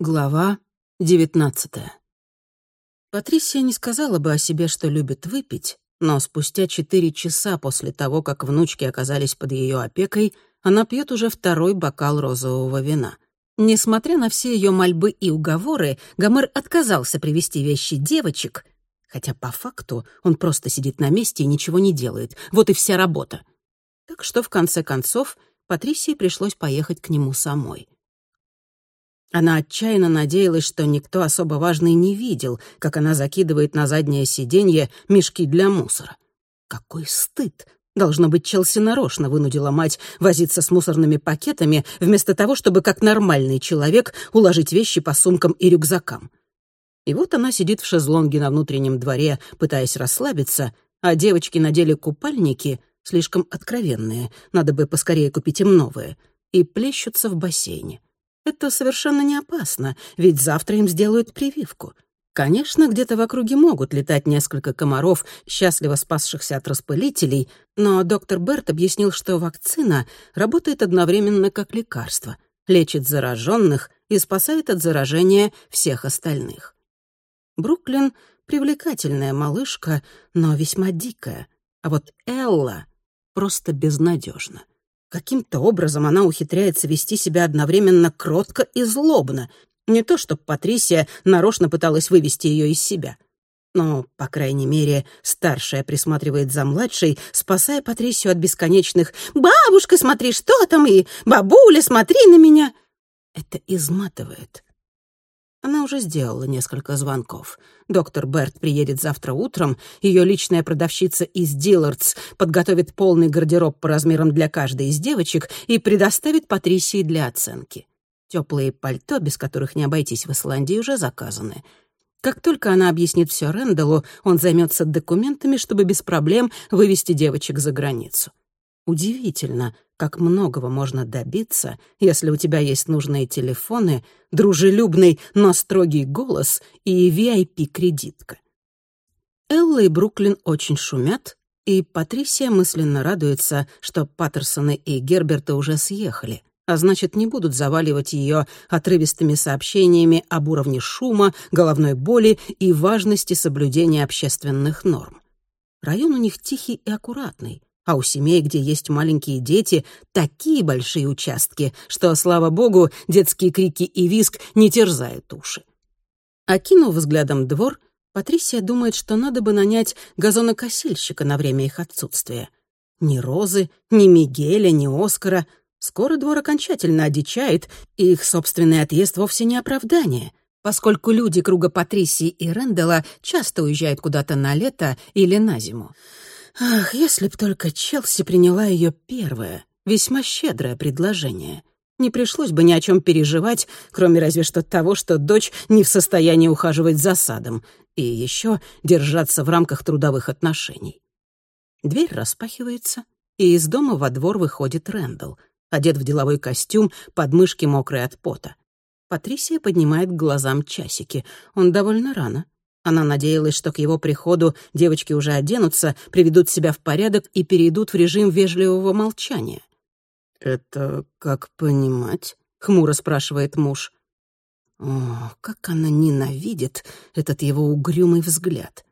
Глава девятнадцатая. Патрисия не сказала бы о себе, что любит выпить, но спустя четыре часа после того, как внучки оказались под ее опекой, она пьет уже второй бокал розового вина. Несмотря на все ее мольбы и уговоры, Гомер отказался привести вещи девочек, хотя по факту он просто сидит на месте и ничего не делает. Вот и вся работа. Так что, в конце концов, Патрисии пришлось поехать к нему самой. Она отчаянно надеялась, что никто особо важный не видел, как она закидывает на заднее сиденье мешки для мусора. Какой стыд! Должно быть, Челси нарочно вынудила мать возиться с мусорными пакетами, вместо того, чтобы как нормальный человек уложить вещи по сумкам и рюкзакам. И вот она сидит в шезлонге на внутреннем дворе, пытаясь расслабиться, а девочки надели купальники, слишком откровенные, надо бы поскорее купить им новые, и плещутся в бассейне. Это совершенно не опасно, ведь завтра им сделают прививку. Конечно, где-то в округе могут летать несколько комаров, счастливо спасшихся от распылителей, но доктор Берт объяснил, что вакцина работает одновременно как лекарство, лечит зараженных и спасает от заражения всех остальных. Бруклин — привлекательная малышка, но весьма дикая, а вот Элла просто безнадежна. Каким-то образом она ухитряется вести себя одновременно кротко и злобно. Не то, чтобы Патрисия нарочно пыталась вывести ее из себя. Но, по крайней мере, старшая присматривает за младшей, спасая Патрисию от бесконечных «Бабушка, смотри, что там!» и «Бабуля, смотри на меня!» Это изматывает. Она уже сделала несколько звонков. Доктор Берт приедет завтра утром, ее личная продавщица из Диллардс подготовит полный гардероб по размерам для каждой из девочек и предоставит Патрисии для оценки. Теплые пальто, без которых не обойтись в Исландии, уже заказаны. Как только она объяснит все Рэндаллу, он займется документами, чтобы без проблем вывести девочек за границу. Удивительно, как многого можно добиться, если у тебя есть нужные телефоны, дружелюбный, но строгий голос и VIP-кредитка. Элла и Бруклин очень шумят, и Патрисия мысленно радуется, что Паттерсоны и Герберты уже съехали, а значит, не будут заваливать ее отрывистыми сообщениями об уровне шума, головной боли и важности соблюдения общественных норм. Район у них тихий и аккуратный, а у семей, где есть маленькие дети, такие большие участки, что, слава богу, детские крики и визг не терзают уши. Окинув взглядом двор, Патрисия думает, что надо бы нанять газонокосильщика на время их отсутствия. Ни Розы, ни Мигеля, ни Оскара. Скоро двор окончательно одичает, и их собственный отъезд вовсе не оправдание, поскольку люди круга Патрисии и Рэндалла часто уезжают куда-то на лето или на зиму. Ах, если б только Челси приняла ее первое, весьма щедрое предложение. Не пришлось бы ни о чем переживать, кроме разве что того, что дочь не в состоянии ухаживать за садом и еще держаться в рамках трудовых отношений. Дверь распахивается, и из дома во двор выходит Рэндалл, одет в деловой костюм, подмышки мокрые от пота. Патрисия поднимает к глазам часики. Он довольно рано. Она надеялась, что к его приходу девочки уже оденутся, приведут себя в порядок и перейдут в режим вежливого молчания. «Это как понимать?» — хмуро спрашивает муж. О, как она ненавидит этот его угрюмый взгляд.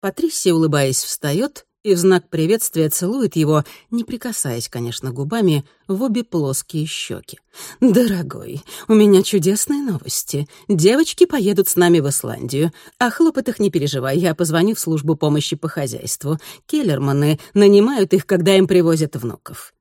Патрисия, улыбаясь, встает и в знак приветствия целует его, не прикасаясь, конечно, губами, в обе плоские щеки. «Дорогой, у меня чудесные новости. Девочки поедут с нами в Исландию. О хлопотах не переживай, я позвоню в службу помощи по хозяйству. Келлерманы нанимают их, когда им привозят внуков».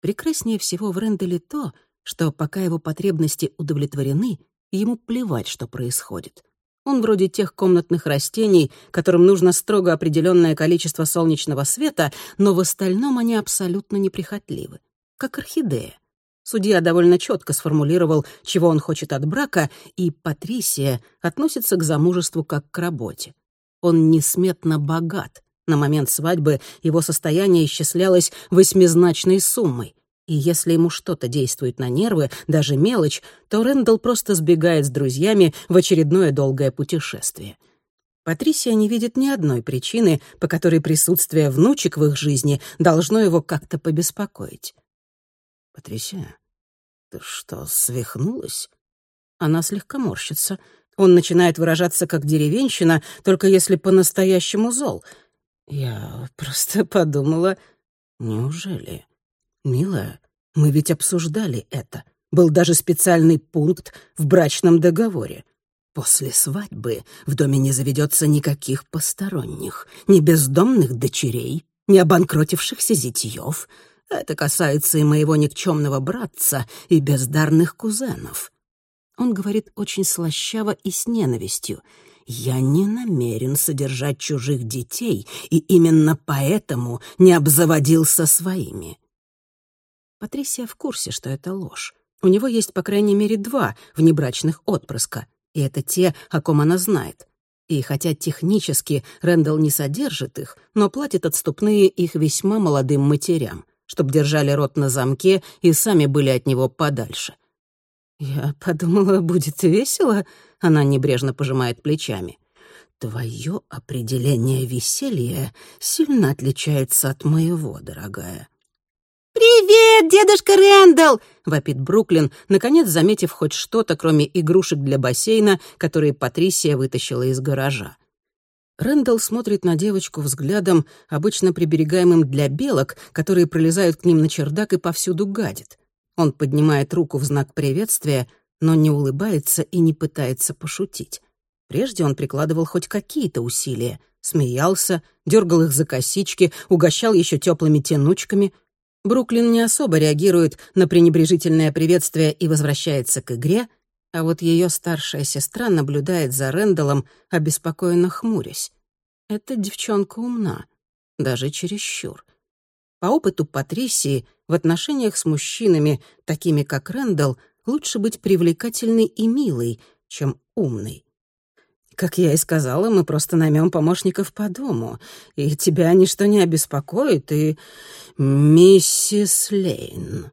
Прекраснее всего в Ренделе то, что пока его потребности удовлетворены, ему плевать, что происходит. Он вроде тех комнатных растений, которым нужно строго определенное количество солнечного света, но в остальном они абсолютно неприхотливы. Как орхидея. Судья довольно четко сформулировал, чего он хочет от брака, и Патрисия относится к замужеству как к работе. Он несметно богат. На момент свадьбы его состояние исчислялось восьмизначной суммой. И если ему что-то действует на нервы, даже мелочь, то Рэндалл просто сбегает с друзьями в очередное долгое путешествие. Патрисия не видит ни одной причины, по которой присутствие внучек в их жизни должно его как-то побеспокоить. «Патрисия, ты что, свихнулась?» Она слегка морщится. Он начинает выражаться как деревенщина, только если по-настоящему зол. Я просто подумала, неужели? Милая, мы ведь обсуждали это. Был даже специальный пункт в брачном договоре. После свадьбы в доме не заведется никаких посторонних, ни бездомных дочерей, ни обанкротившихся зятьев. Это касается и моего никчемного братца, и бездарных кузенов. Он говорит очень слащаво и с ненавистью. «Я не намерен содержать чужих детей, и именно поэтому не обзаводился своими». Патрисия в курсе, что это ложь. У него есть, по крайней мере, два внебрачных отпрыска, и это те, о ком она знает. И хотя технически Рэндалл не содержит их, но платит отступные их весьма молодым матерям, чтобы держали рот на замке и сами были от него подальше. «Я подумала, будет весело», — она небрежно пожимает плечами. «Твое определение веселья сильно отличается от моего, дорогая». «Привет, дедушка Рэндалл!» — вопит Бруклин, наконец заметив хоть что-то, кроме игрушек для бассейна, которые Патрисия вытащила из гаража. Рэндалл смотрит на девочку взглядом, обычно приберегаемым для белок, которые пролезают к ним на чердак и повсюду гадят. Он поднимает руку в знак приветствия, но не улыбается и не пытается пошутить. Прежде он прикладывал хоть какие-то усилия, смеялся, дергал их за косички, угощал еще теплыми тянучками — Бруклин не особо реагирует на пренебрежительное приветствие и возвращается к игре, а вот ее старшая сестра наблюдает за Рэндаллом, обеспокоенно хмурясь. Эта девчонка умна, даже чересчур. По опыту Патрисии, в отношениях с мужчинами, такими как Рэндалл, лучше быть привлекательной и милой, чем умной. Как я и сказала, мы просто наймем помощников по дому, и тебя ничто не обеспокоит, и... Миссис Лейн.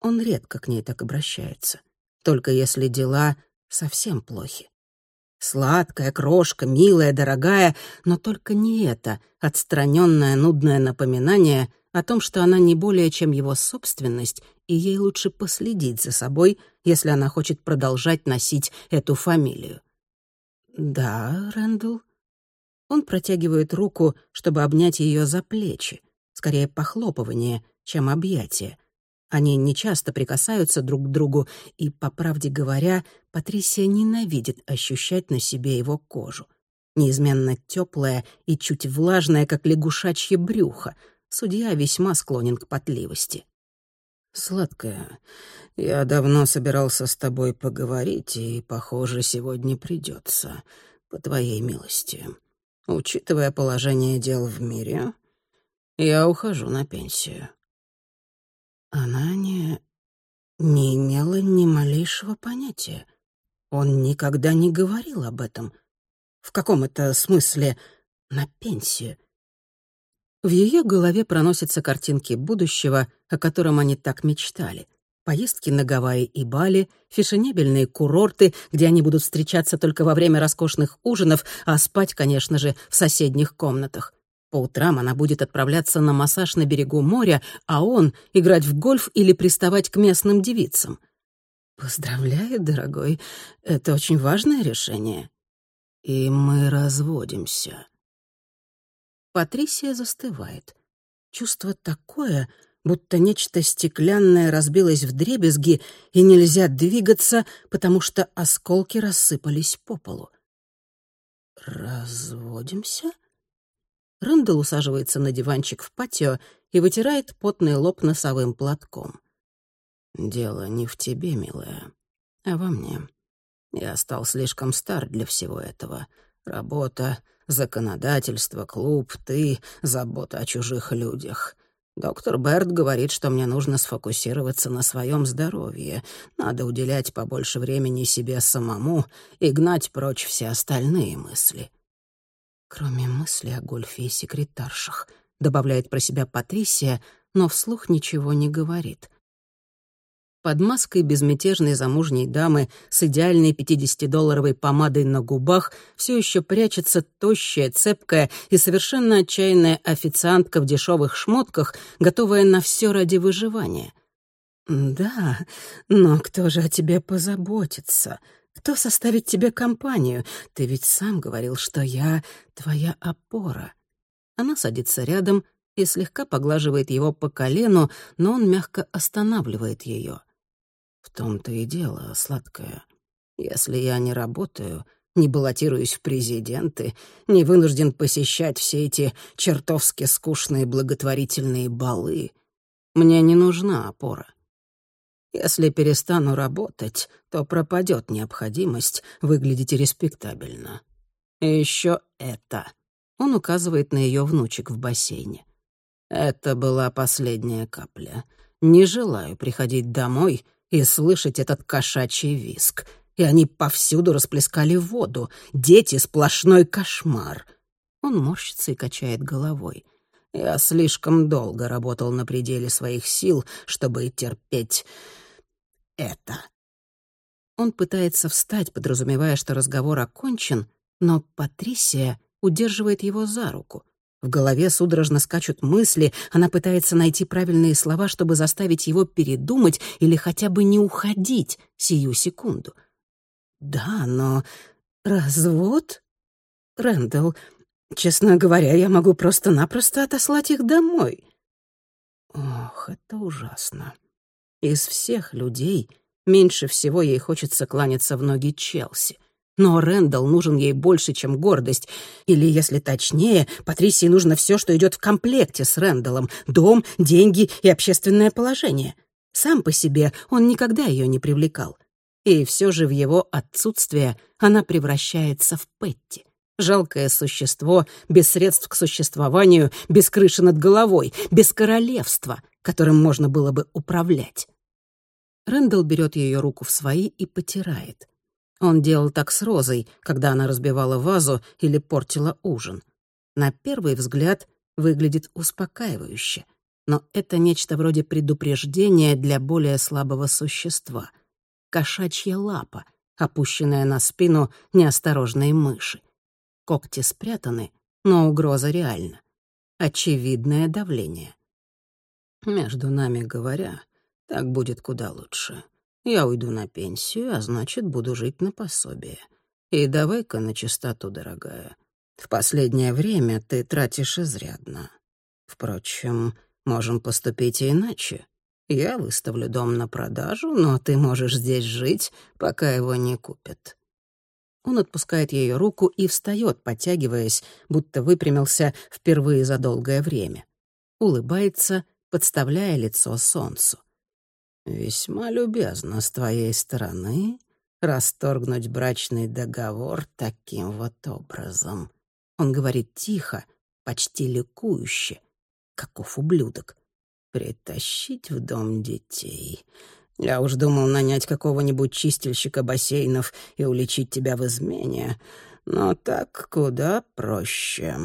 Он редко к ней так обращается, только если дела совсем плохи. Сладкая, крошка, милая, дорогая, но только не это отстраненное, нудное напоминание о том, что она не более чем его собственность, и ей лучше последить за собой, если она хочет продолжать носить эту фамилию. «Да, Рэндалл?» Он протягивает руку, чтобы обнять ее за плечи. Скорее похлопывание, чем объятие. Они нечасто прикасаются друг к другу, и, по правде говоря, Патрисия ненавидит ощущать на себе его кожу. Неизменно теплая и чуть влажная, как лягушачье брюхо. Судья весьма склонен к потливости. «Сладкая, я давно собирался с тобой поговорить, и, похоже, сегодня придется, по твоей милости. Учитывая положение дел в мире, я ухожу на пенсию». Она не... не имела ни малейшего понятия. Он никогда не говорил об этом. В каком это смысле на пенсию? В ее голове проносятся картинки будущего, о котором они так мечтали. Поездки на Гавайи и Бали, фешенебельные курорты, где они будут встречаться только во время роскошных ужинов, а спать, конечно же, в соседних комнатах. По утрам она будет отправляться на массаж на берегу моря, а он — играть в гольф или приставать к местным девицам. «Поздравляю, дорогой, это очень важное решение». «И мы разводимся», Патрисия застывает. Чувство такое, будто нечто стеклянное разбилось в дребезги, и нельзя двигаться, потому что осколки рассыпались по полу. «Разводимся?» Рэндалл усаживается на диванчик в патио и вытирает потный лоб носовым платком. «Дело не в тебе, милая, а во мне. Я стал слишком стар для всего этого. Работа, Законодательство, клуб, ты, забота о чужих людях. Доктор Берт говорит, что мне нужно сфокусироваться на своем здоровье. Надо уделять побольше времени себе самому и гнать прочь все остальные мысли. Кроме мысли о гольфе и секретаршах, добавляет про себя Патрисия, но вслух ничего не говорит. Под маской безмятежной замужней дамы с идеальной 50-долларовой помадой на губах все еще прячется тощая, цепкая и совершенно отчаянная официантка в дешевых шмотках, готовая на все ради выживания. «Да, но кто же о тебе позаботится? Кто составит тебе компанию? Ты ведь сам говорил, что я твоя опора». Она садится рядом и слегка поглаживает его по колену, но он мягко останавливает ее. «В том-то и дело, сладкая. Если я не работаю, не баллотируюсь в президенты, не вынужден посещать все эти чертовски скучные благотворительные балы, мне не нужна опора. Если перестану работать, то пропадет необходимость выглядеть респектабельно. И еще это. Он указывает на ее внучек в бассейне. Это была последняя капля. Не желаю приходить домой и слышать этот кошачий виск. И они повсюду расплескали воду. Дети — сплошной кошмар. Он морщится и качает головой. Я слишком долго работал на пределе своих сил, чтобы терпеть это. Он пытается встать, подразумевая, что разговор окончен, но Патрисия удерживает его за руку. В голове судорожно скачут мысли, она пытается найти правильные слова, чтобы заставить его передумать или хотя бы не уходить сию секунду. «Да, но развод? Рэндалл, честно говоря, я могу просто-напросто отослать их домой». Ох, это ужасно. Из всех людей меньше всего ей хочется кланяться в ноги Челси. Но Рэндалл нужен ей больше, чем гордость. Или, если точнее, Патрисии нужно все, что идет в комплекте с Рэндаллом. Дом, деньги и общественное положение. Сам по себе он никогда ее не привлекал. И все же в его отсутствие она превращается в Петти. Жалкое существо, без средств к существованию, без крыши над головой, без королевства, которым можно было бы управлять. Рэндалл берет ее руку в свои и потирает. Он делал так с Розой, когда она разбивала вазу или портила ужин. На первый взгляд выглядит успокаивающе, но это нечто вроде предупреждения для более слабого существа. Кошачья лапа, опущенная на спину неосторожной мыши. Когти спрятаны, но угроза реальна. Очевидное давление. Между нами говоря, так будет куда лучше. Я уйду на пенсию, а значит, буду жить на пособие. И давай-ка на чистоту, дорогая. В последнее время ты тратишь изрядно. Впрочем, можем поступить и иначе. Я выставлю дом на продажу, но ты можешь здесь жить, пока его не купят». Он отпускает ее руку и встает, подтягиваясь, будто выпрямился впервые за долгое время. Улыбается, подставляя лицо солнцу. «Весьма любезно с твоей стороны расторгнуть брачный договор таким вот образом». Он говорит тихо, почти ликующе, каков ублюдок. «Притащить в дом детей. Я уж думал нанять какого-нибудь чистильщика бассейнов и уличить тебя в измене, но так куда проще».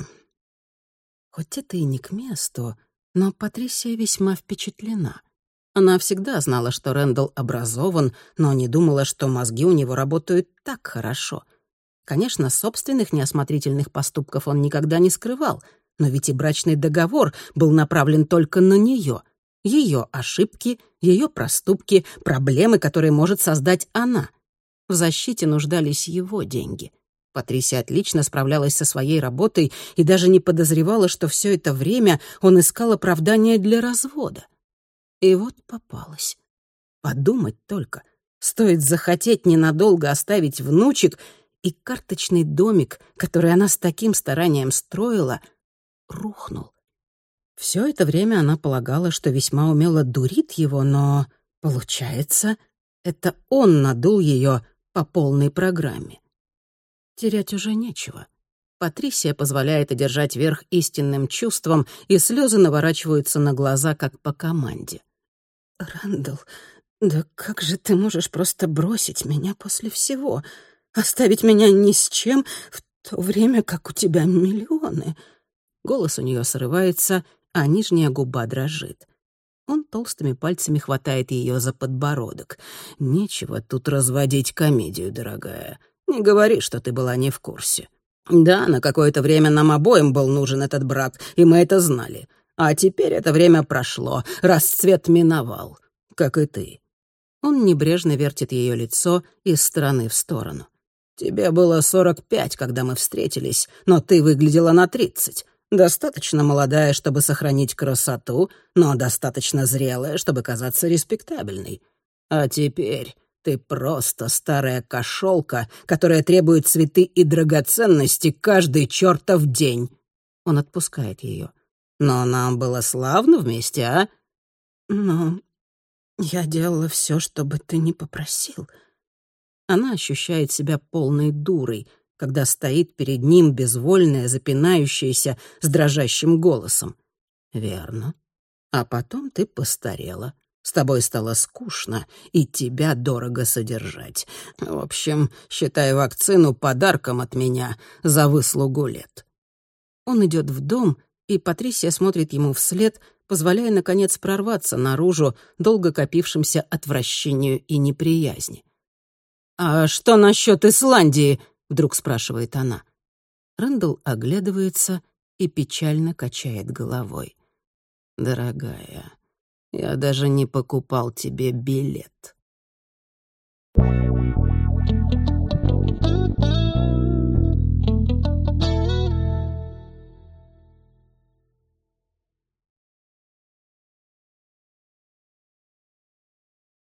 Хоть это и не к месту, но Патрисия весьма впечатлена. Она всегда знала, что Рэндалл образован, но не думала, что мозги у него работают так хорошо. Конечно, собственных неосмотрительных поступков он никогда не скрывал, но ведь и брачный договор был направлен только на нее. Ее ошибки, ее проступки, проблемы, которые может создать она. В защите нуждались его деньги. Патрисия отлично справлялась со своей работой и даже не подозревала, что все это время он искал оправдания для развода. И вот попалась. Подумать только. Стоит захотеть ненадолго оставить внучек, и карточный домик, который она с таким старанием строила, рухнул. Все это время она полагала, что весьма умело дурит его, но, получается, это он надул ее по полной программе. Терять уже нечего. Патрисия позволяет одержать верх истинным чувством, и слезы наворачиваются на глаза, как по команде. «Рэндалл, да как же ты можешь просто бросить меня после всего? Оставить меня ни с чем, в то время как у тебя миллионы?» Голос у нее срывается, а нижняя губа дрожит. Он толстыми пальцами хватает ее за подбородок. «Нечего тут разводить комедию, дорогая. Не говори, что ты была не в курсе. Да, на какое-то время нам обоим был нужен этот брак, и мы это знали. А теперь это время прошло, расцвет миновал. как и ты». Он небрежно вертит ее лицо из стороны в сторону. «Тебе было сорок пять, когда мы встретились, но ты выглядела на тридцать. Достаточно молодая, чтобы сохранить красоту, но достаточно зрелая, чтобы казаться респектабельной. А теперь ты просто старая кошелка, которая требует цветы и драгоценности каждый чертов день. Он отпускает ее. Но нам было славно вместе, а? Но я делала все, чтобы ты не попросил. Она ощущает себя полной дурой, когда стоит перед ним безвольная, запинающаяся, с дрожащим голосом. «Верно. А потом ты постарела. С тобой стало скучно, и тебя дорого содержать. В общем, считай вакцину подарком от меня за выслугу лет». Он идет в дом, и Патрисия смотрит ему вслед, позволяя, наконец, прорваться наружу долго копившимся отвращению и неприязни. «А что насчет Исландии?» — вдруг спрашивает она. Рэндалл оглядывается и печально качает головой. «Дорогая, я даже не покупал тебе билет.